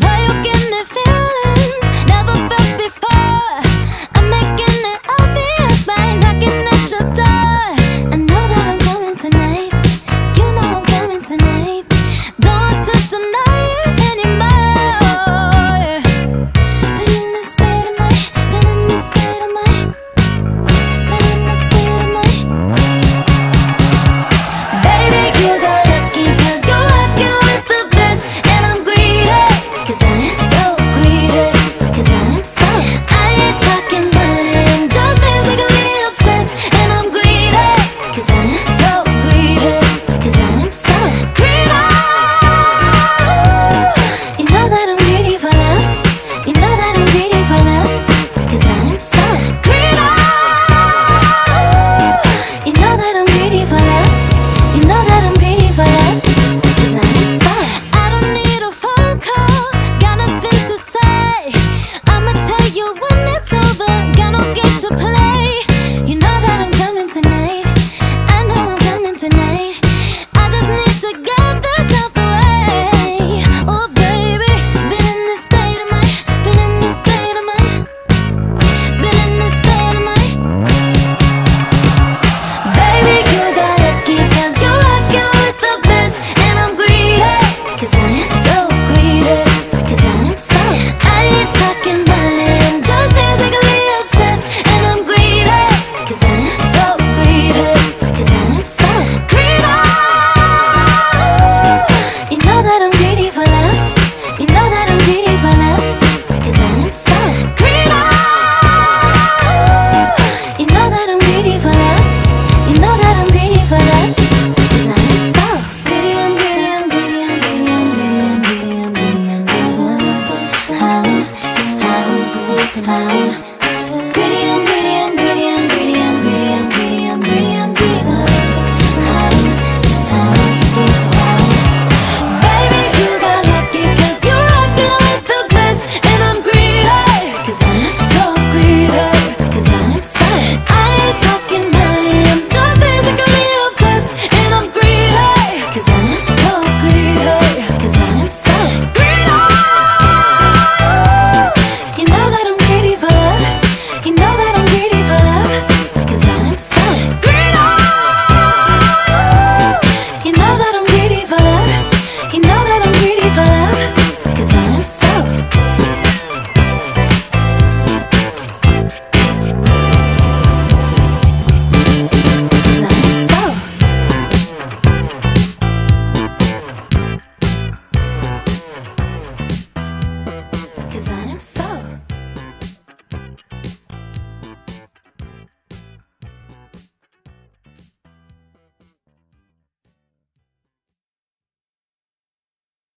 Wait mine.